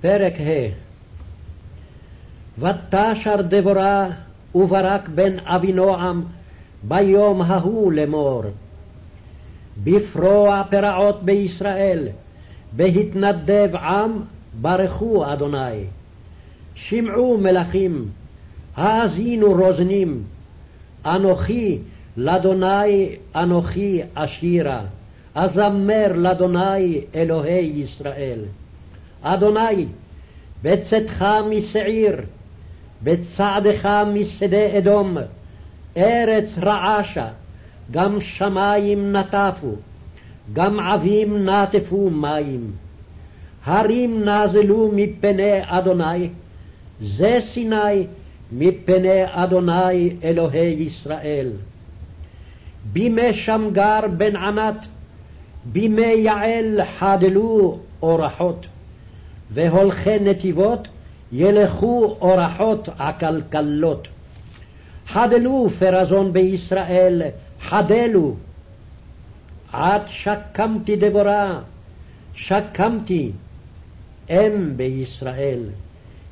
פרק ה' ותשר דבורה וברק בן אבינועם ביום ההוא לאמור. בפרוע פרעות בישראל, בהתנדב עם, ברכו אדוני. שמעו מלכים, האזינו רוזנים, אנוכי לאדוני אנוכי אשירה, אזמר לאדוני אלוהי ישראל. אדוני, בצאתך משעיר, בצעדך משדה אדום, ארץ רעשה, גם שמים נטפו, גם עבים נטפו מים. הרים נזלו מפני אדוני, זה סיני מפני אדוני אלוהי ישראל. בימי שמגר בן ענת, בימי יעל חדלו אורחות, והולכי נתיבות ילכו אורחות עקלקלות. חדלו פרזון בישראל, חדלו. עד שקמתי דבורה, שקמתי, אם בישראל.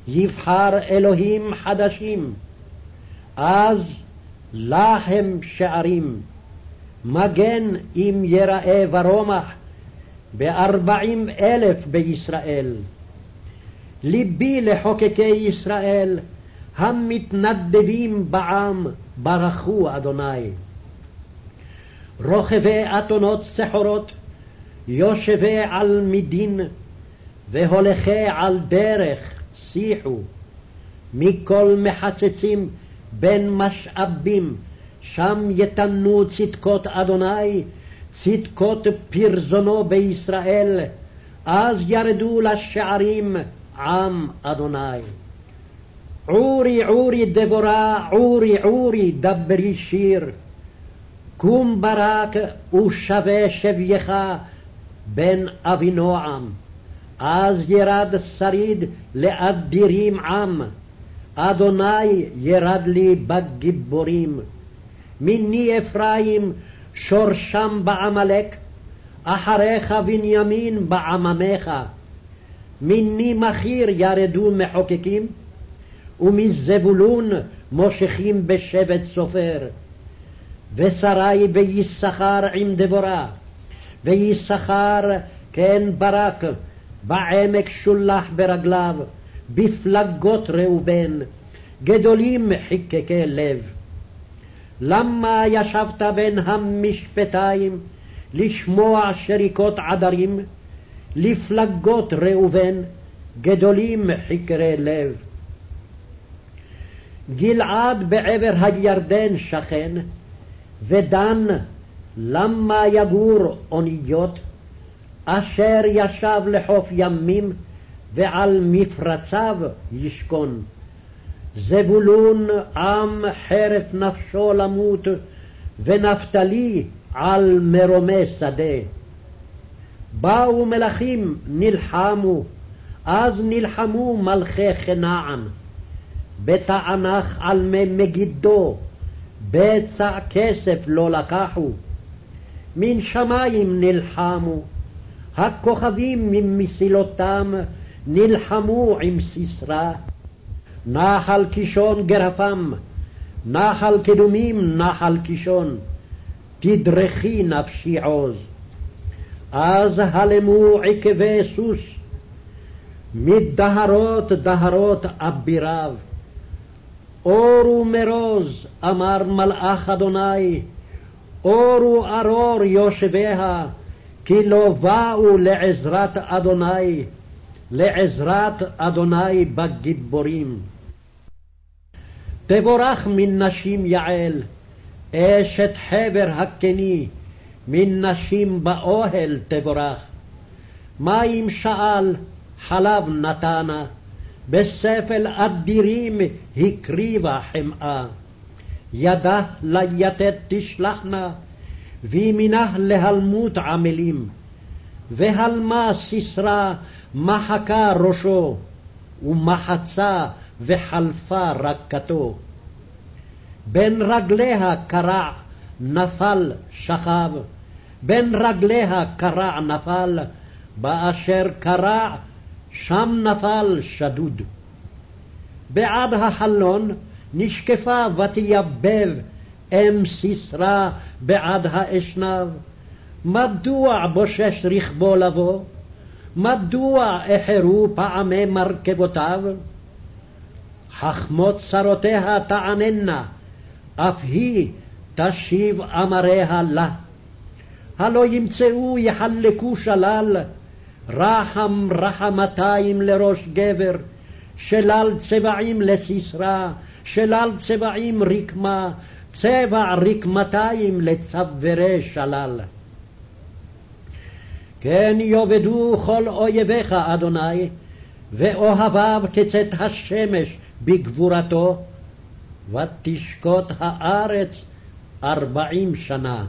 יבחר אלוהים חדשים, אז להם שערים. מגן אם יראה ורומח, בארבעים אלף בישראל. ליבי לחוקקי ישראל, המתנדבים בעם, ברכו אדוני. רוכבי אתונות סחורות, יושבי על מדין, והולכי על דרך שיחו. מכל מחצצים בין משאבים, שם יתנו צדקות אדוני, צדקות פרזונו בישראל, אז ירדו לשערים עם אדוני. עורי עורי דבורה, עורי עורי דברי שיר. קום ברק ושווה שבייך בן אבינועם. אז ירד שריד לאדירים עם. אדוני ירד לי בגיבורים. מיני אפרים שורשם בעמלק, אחריך בנימין בעממיך. מיני מכיר ירדו מחוקקים, ומזבולון מושכים בשבט סופר. ושרי ביששכר עם דבורה, ויששכר כן ברק, בעמק שולח ברגליו, בפלגות ראובן, גדולים חיקקי לב. למה ישבת בין המשפטיים, לשמוע שריקות עדרים, לפלגות ראובן, גדולים חקרי לב. גלעד בעבר הירדן שכן, ודן למה יגור אוניות, אשר ישב לחוף ימים, ועל מפרציו ישכון. זבולון עם חרף נפשו למות, ונפתלי על מרומי שדה. באו מלכים נלחמו, אז נלחמו מלכי כנען. בתענך על מי מגידו, בצע כסף לא לקחו. מן שמים נלחמו, הכוכבים ממסילותם נלחמו עם סיסרא. נחל קישון גרפם, נחל קדומים נחל קישון, תדרכי נפשי עוז. אז הלמו עקבי סוס, מדהרות דהרות אביריו. אורו מרוז, אמר מלאך אדוני, אורו ארור יושביה, כי לא באו לעזרת אדוני, לעזרת אדוני בגיבורים. תבורך מן נשים יעל, אשת חבר הקני, מן נשים באוהל תבורך. מים שאל, חלב נתנה, בספל אדירים הקריבה חמאה. ידה ליתד תשלחנה, וימינך להלמות עמלים. והלמה סיסרא מחקה ראשו, ומחצה וחלפה רקתו. בין רגליה קרע נפל שכב, בין רגליה קרע נפל, באשר קרע שם נפל שדוד. בעד החלון נשקפה ותייבב אם סיסרא בעד האשנב. מדוע בושש רכבו לבוא? מדוע איחרו פעמי מרכבותיו? חכמות צרותיה תעננה, אף היא תשיב אמריה לה. הלא ימצאו יחלקו שלל, רחם רחמתיים לראש גבר, שלל צבעים לסיסרא, שלל צבעים רקמה, צבע רקמתיים לצווארי שלל. כן יאבדו כל אויביך, אדוני, ואוהביו כצאת השמש בגבורתו, ותשקוט הארץ ארבעים שנה.